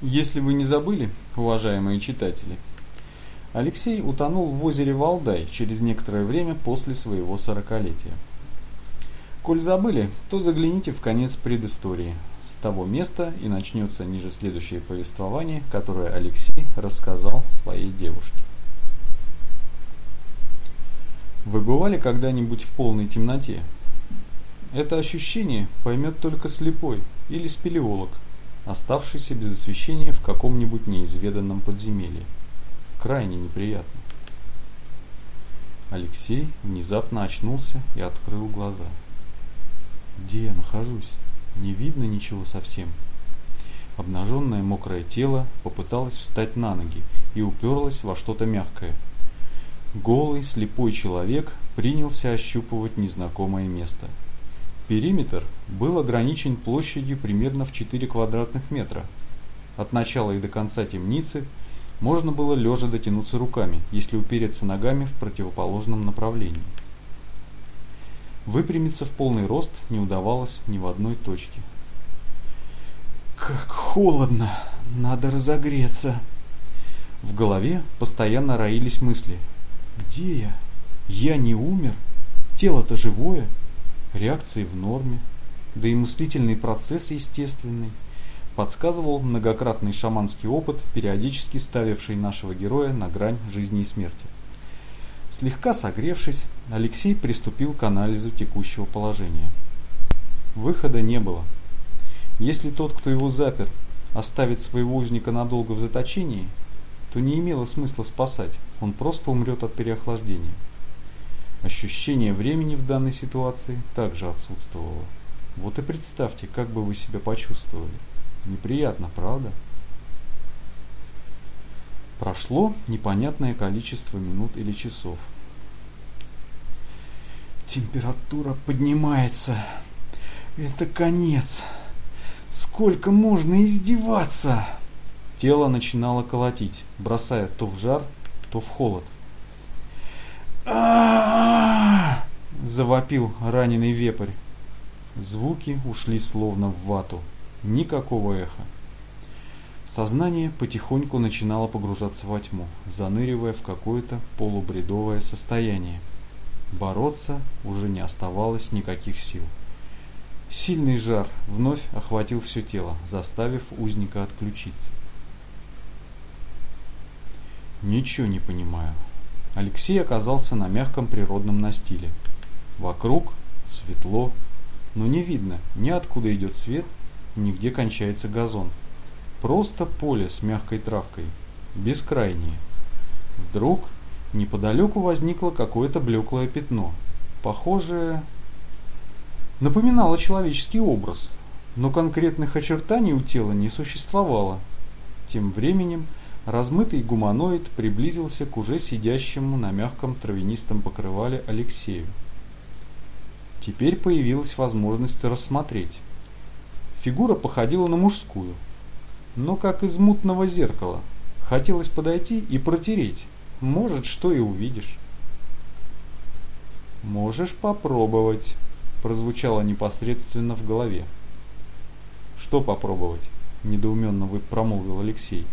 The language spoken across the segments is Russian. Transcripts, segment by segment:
Если вы не забыли, уважаемые читатели, Алексей утонул в озере Валдай через некоторое время после своего сорокалетия. Коль забыли, то загляните в конец предыстории. С того места и начнется ниже следующее повествование, которое Алексей рассказал своей девушке. Вы бывали когда-нибудь в полной темноте? Это ощущение поймет только слепой или спелеолог – оставшийся без освещения в каком-нибудь неизведанном подземелье. Крайне неприятно. Алексей внезапно очнулся и открыл глаза. Где я нахожусь? Не видно ничего совсем. Обнаженное мокрое тело попыталось встать на ноги и уперлось во что-то мягкое. Голый, слепой человек принялся ощупывать незнакомое место – Периметр был ограничен площадью примерно в 4 квадратных метра. От начала и до конца темницы можно было лежа дотянуться руками, если упереться ногами в противоположном направлении. Выпрямиться в полный рост не удавалось ни в одной точке. «Как холодно! Надо разогреться!» В голове постоянно роились мысли. «Где я? Я не умер? Тело-то живое!» Реакции в норме, да и мыслительный процесс естественный, подсказывал многократный шаманский опыт, периодически ставивший нашего героя на грань жизни и смерти. Слегка согревшись, Алексей приступил к анализу текущего положения. Выхода не было. Если тот, кто его запер, оставит своего узника надолго в заточении, то не имело смысла спасать, он просто умрет от переохлаждения. Ощущение времени в данной ситуации также отсутствовало. Вот и представьте, как бы вы себя почувствовали. Неприятно, правда? Прошло непонятное количество минут или часов. Температура поднимается. Это конец. Сколько можно издеваться? Тело начинало колотить, бросая то в жар, то в холод а завопил раненый вепрь. Звуки ушли словно в вату. Никакого эха. Сознание потихоньку начинало погружаться во тьму, заныривая в какое-то полубредовое состояние. Бороться уже не оставалось никаких сил. Сильный жар вновь охватил все тело, заставив узника отключиться. «Ничего не понимаю», Алексей оказался на мягком природном настиле. Вокруг светло, но не видно ни откуда идет свет, ни где кончается газон. Просто поле с мягкой травкой, бескрайнее. Вдруг неподалеку возникло какое-то блеклое пятно, похожее... Напоминало человеческий образ, но конкретных очертаний у тела не существовало. Тем временем Размытый гуманоид приблизился к уже сидящему на мягком травянистом покрывале Алексею. Теперь появилась возможность рассмотреть. Фигура походила на мужскую, но как из мутного зеркала. Хотелось подойти и протереть. Может, что и увидишь. «Можешь попробовать», – прозвучало непосредственно в голове. «Что попробовать?» – недоуменно промолвил Алексей.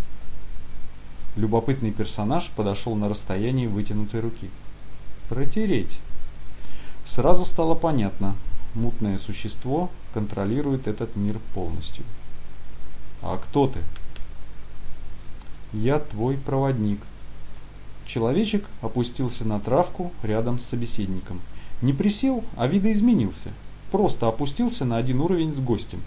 Любопытный персонаж подошел на расстояние вытянутой руки. Протереть. Сразу стало понятно, мутное существо контролирует этот мир полностью. А кто ты? Я твой проводник. Человечек опустился на травку рядом с собеседником. Не присел, а видоизменился. Просто опустился на один уровень с гостем.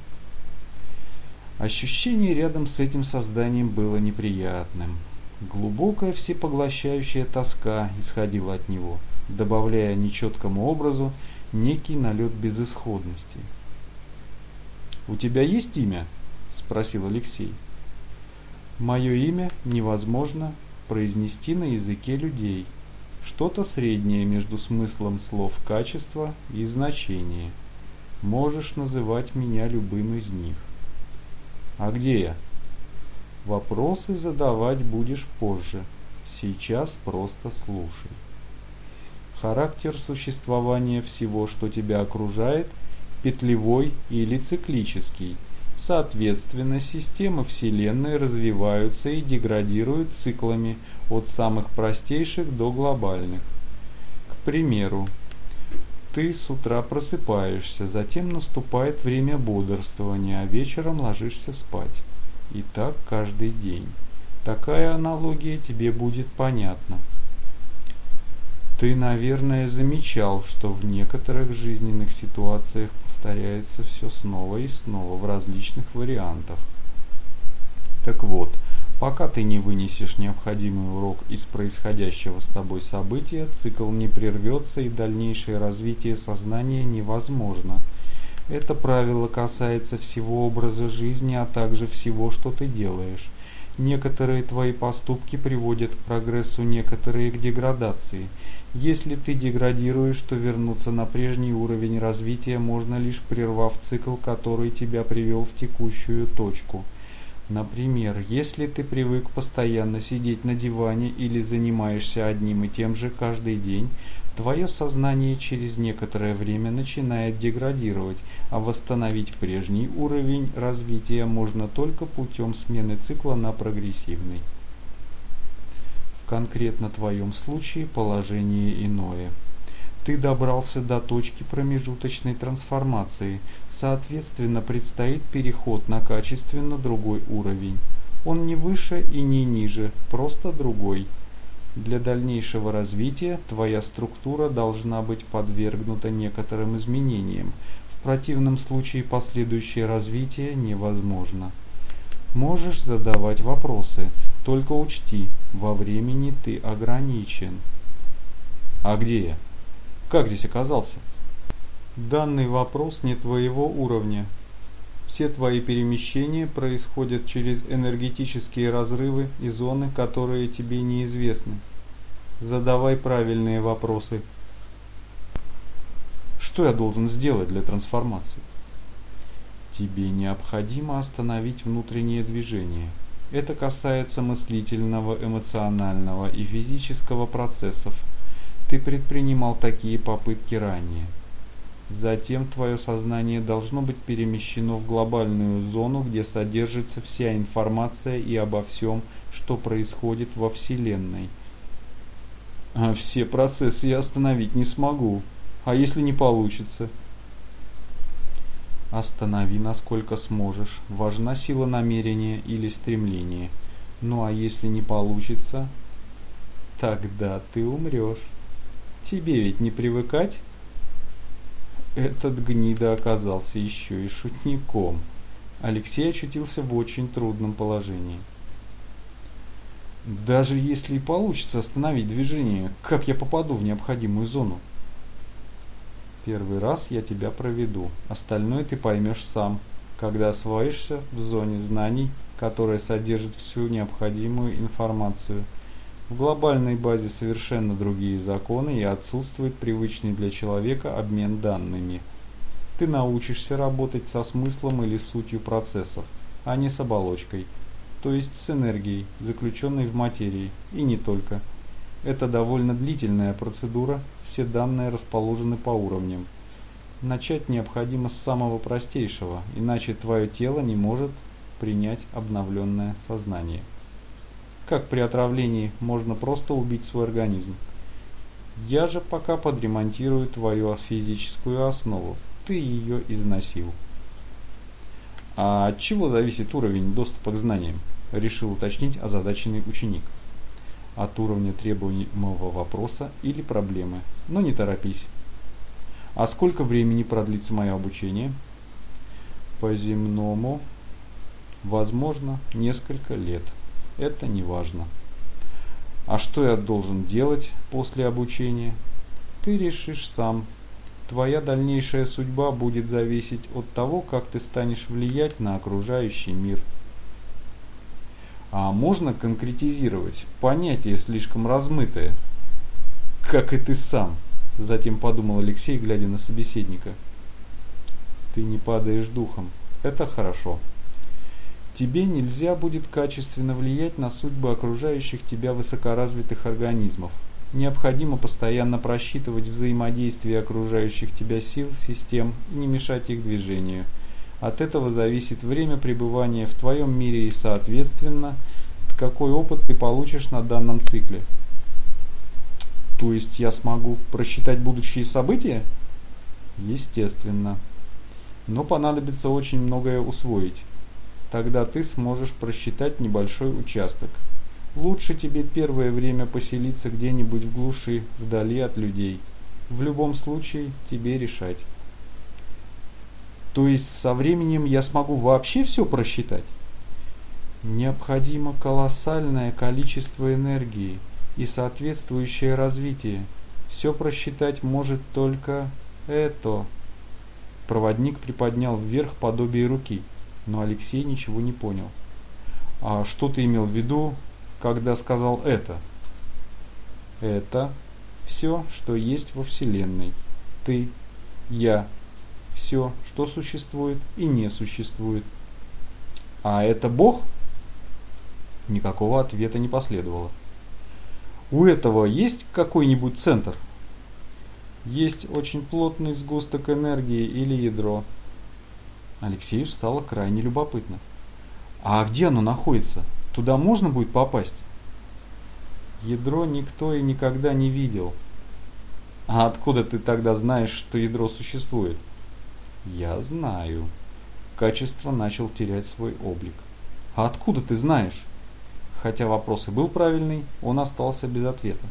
Ощущение рядом с этим созданием было неприятным. Глубокая всепоглощающая тоска исходила от него, добавляя нечеткому образу некий налет безысходности. «У тебя есть имя?» – спросил Алексей. «Мое имя невозможно произнести на языке людей. Что-то среднее между смыслом слов качества и значения. Можешь называть меня любым из них». «А где я?» Вопросы задавать будешь позже. Сейчас просто слушай. Характер существования всего, что тебя окружает, петлевой или циклический, Соответственно, системы Вселенной развиваются и деградируют циклами от самых простейших до глобальных. К примеру, ты с утра просыпаешься, затем наступает время бодрствования, а вечером ложишься спать. И так каждый день. Такая аналогия тебе будет понятна. Ты, наверное, замечал, что в некоторых жизненных ситуациях повторяется все снова и снова в различных вариантах. Так вот, пока ты не вынесешь необходимый урок из происходящего с тобой события, цикл не прервется и дальнейшее развитие сознания невозможно. Это правило касается всего образа жизни, а также всего, что ты делаешь. Некоторые твои поступки приводят к прогрессу, некоторые к деградации. Если ты деградируешь, то вернуться на прежний уровень развития можно лишь прервав цикл, который тебя привел в текущую точку. Например, если ты привык постоянно сидеть на диване или занимаешься одним и тем же каждый день, твое сознание через некоторое время начинает деградировать, а восстановить прежний уровень развития можно только путем смены цикла на прогрессивный. Конкретно твоем случае положение иное. Ты добрался до точки промежуточной трансформации, соответственно предстоит переход на качественно другой уровень. Он не выше и не ниже, просто другой – для дальнейшего развития твоя структура должна быть подвергнута некоторым изменениям. В противном случае последующее развитие невозможно. Можешь задавать вопросы, только учти, во времени ты ограничен. А где я? Как здесь оказался? Данный вопрос не твоего уровня, все твои перемещения происходят через энергетические разрывы и зоны, которые тебе неизвестны. Задавай правильные вопросы. Что я должен сделать для трансформации? Тебе необходимо остановить внутреннее движение. Это касается мыслительного, эмоционального и физического процессов. Ты предпринимал такие попытки ранее. Затем твое сознание должно быть перемещено в глобальную зону, где содержится вся информация и обо всем, что происходит во Вселенной. А все процессы я остановить не смогу. А если не получится? Останови насколько сможешь. Важна сила намерения или стремления. Ну а если не получится, тогда ты умрешь. Тебе ведь не привыкать? Этот гнида оказался еще и шутником. Алексей очутился в очень трудном положении. Даже если и получится остановить движение, как я попаду в необходимую зону? Первый раз я тебя проведу, остальное ты поймешь сам, когда освоишься в зоне знаний, которая содержит всю необходимую информацию – в глобальной базе совершенно другие законы и отсутствует привычный для человека обмен данными. Ты научишься работать со смыслом или сутью процессов, а не с оболочкой, то есть с энергией, заключенной в материи, и не только. Это довольно длительная процедура, все данные расположены по уровням. Начать необходимо с самого простейшего, иначе твое тело не может принять обновленное сознание как при отравлении можно просто убить свой организм. Я же пока подремонтирую твою физическую основу. Ты ее износил. А от чего зависит уровень доступа к знаниям? Решил уточнить озадаченный ученик. От уровня требуемого вопроса или проблемы. Но не торопись. А сколько времени продлится мое обучение? По земному, возможно, несколько лет это не важно. А что я должен делать после обучения? Ты решишь сам. Твоя дальнейшая судьба будет зависеть от того, как ты станешь влиять на окружающий мир. А можно конкретизировать? Понятие слишком размытое. Как и ты сам, затем подумал Алексей, глядя на собеседника. Ты не падаешь духом. Это хорошо. Тебе нельзя будет качественно влиять на судьбы окружающих тебя высокоразвитых организмов. Необходимо постоянно просчитывать взаимодействие окружающих тебя сил, систем и не мешать их движению. От этого зависит время пребывания в твоем мире и, соответственно, какой опыт ты получишь на данном цикле. То есть я смогу просчитать будущие события? Естественно. Но понадобится очень многое усвоить. Тогда ты сможешь просчитать небольшой участок. Лучше тебе первое время поселиться где-нибудь в глуши, вдали от людей. В любом случае тебе решать. То есть со временем я смогу вообще все просчитать? Необходимо колоссальное количество энергии и соответствующее развитие. Все просчитать может только это. Проводник приподнял вверх подобие руки, но Алексей ничего не понял. А что ты имел в виду, когда сказал это? Это все, что есть во Вселенной. Ты, я, все, что существует и не существует. А это Бог? Никакого ответа не последовало. У этого есть какой-нибудь центр? Есть очень плотный сгусток энергии или ядро. Алексею стало крайне любопытно. А где оно находится? Туда можно будет попасть? Ядро никто и никогда не видел. А откуда ты тогда знаешь, что ядро существует? Я знаю. Качество начал терять свой облик. А откуда ты знаешь? Хотя вопрос и был правильный, он остался без ответа.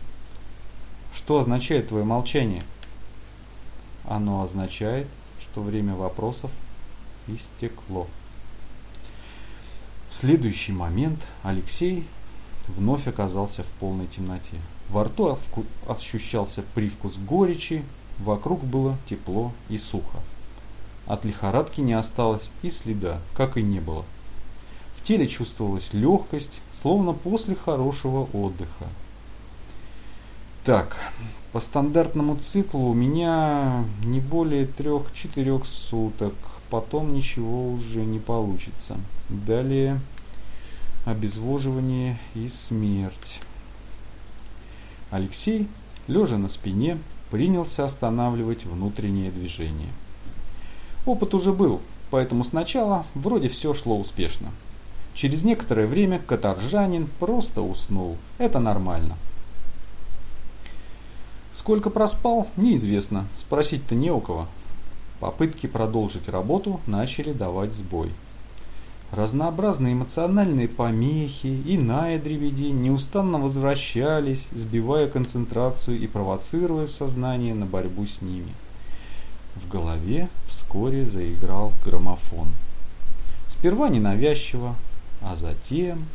Что означает твое молчание? Оно означает, что время вопросов истекло. В следующий момент Алексей вновь оказался в полной темноте. Во рту ощущался привкус горечи, вокруг было тепло и сухо. От лихорадки не осталось и следа, как и не было. В теле чувствовалась легкость, словно после хорошего отдыха. Так, по стандартному циклу у меня не более трех-четырех суток, потом ничего уже не получится. Далее обезвоживание и смерть. Алексей, лежа на спине, принялся останавливать внутреннее движение. Опыт уже был, поэтому сначала вроде все шло успешно. Через некоторое время каторжанин просто уснул. Это нормально. Сколько проспал, неизвестно. Спросить-то не у кого. Попытки продолжить работу начали давать сбой. Разнообразные эмоциональные помехи, иная дребедень неустанно возвращались, сбивая концентрацию и провоцируя сознание на борьбу с ними. В голове вскоре заиграл граммофон. Сперва ненавязчиво, а затем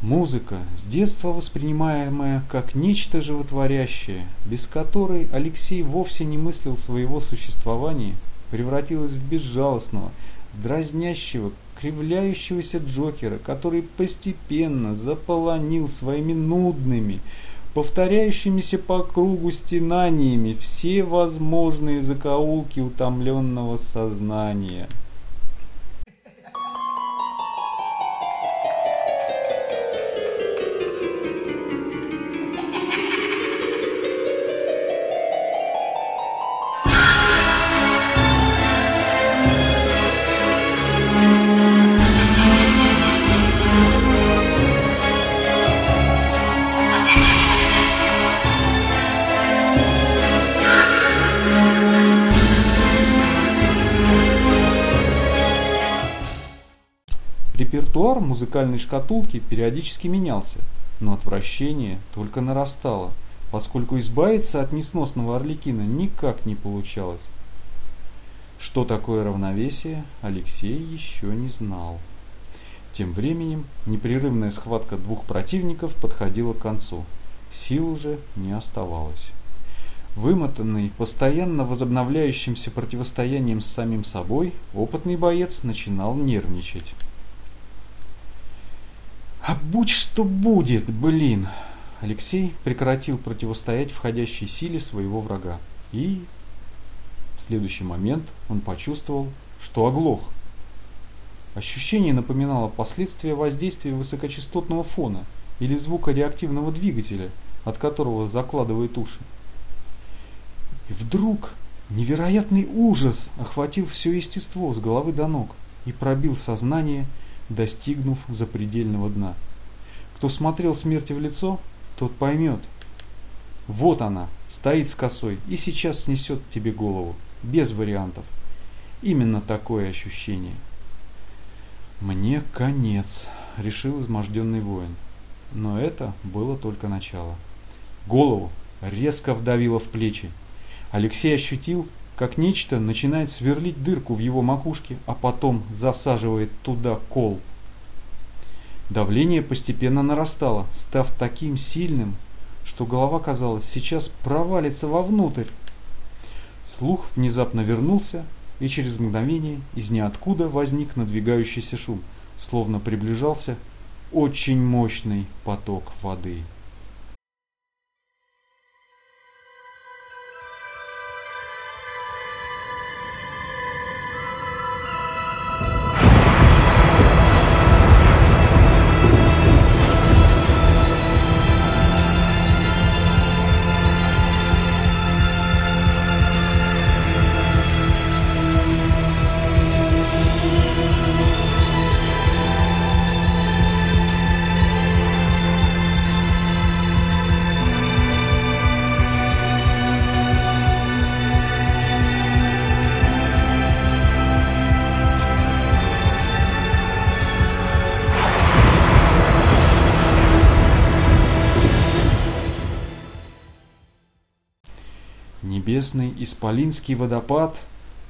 музыка, с детства воспринимаемая как нечто животворящее, без которой Алексей вовсе не мыслил своего существования, превратилась в безжалостного, дразнящего, кривляющегося Джокера, который постепенно заполонил своими нудными, повторяющимися по кругу стенаниями все возможные закоулки утомленного сознания. Репертуар музыкальной шкатулки периодически менялся, но отвращение только нарастало, поскольку избавиться от несносного Орликина никак не получалось. Что такое равновесие, Алексей еще не знал. Тем временем непрерывная схватка двух противников подходила к концу. Сил уже не оставалось. Вымотанный постоянно возобновляющимся противостоянием с самим собой, опытный боец начинал нервничать. А будь что будет, блин. Алексей прекратил противостоять входящей силе своего врага. И в следующий момент он почувствовал, что оглох. Ощущение напоминало последствия воздействия высокочастотного фона или звука реактивного двигателя, от которого закладывают уши. И вдруг Невероятный ужас охватил все естество с головы до ног и пробил сознание, достигнув запредельного дна. Кто смотрел смерти в лицо, тот поймет. Вот она, стоит с косой и сейчас снесет тебе голову, без вариантов. Именно такое ощущение. «Мне конец», — решил изможденный воин. Но это было только начало. Голову резко вдавило в плечи. Алексей ощутил, как нечто начинает сверлить дырку в его макушке, а потом засаживает туда кол. Давление постепенно нарастало, став таким сильным, что голова, казалось, сейчас провалится вовнутрь. Слух внезапно вернулся, и через мгновение из ниоткуда возник надвигающийся шум, словно приближался очень мощный поток воды. Небесный исполинский водопад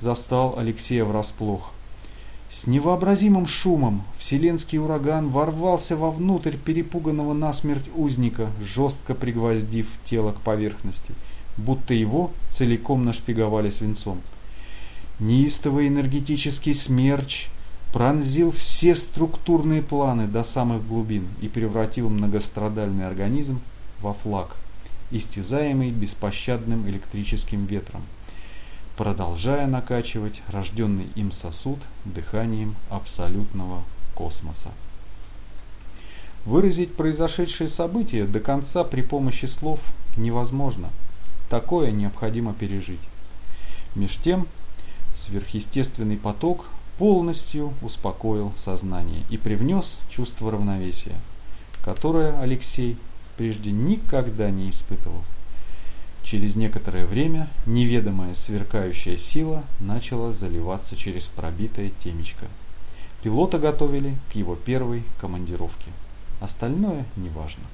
застал Алексея врасплох. С невообразимым шумом вселенский ураган ворвался вовнутрь перепуганного насмерть узника, жестко пригвоздив тело к поверхности, будто его целиком нашпиговали свинцом. Неистовый энергетический смерч пронзил все структурные планы до самых глубин и превратил многострадальный организм во флаг – истязаемый беспощадным электрическим ветром, продолжая накачивать рожденный им сосуд дыханием абсолютного космоса. Выразить произошедшие события до конца при помощи слов невозможно. Такое необходимо пережить. Меж тем, сверхъестественный поток полностью успокоил сознание и привнес чувство равновесия, которое Алексей прежде никогда не испытывал. Через некоторое время неведомая сверкающая сила начала заливаться через пробитое темечко. Пилота готовили к его первой командировке. Остальное неважно.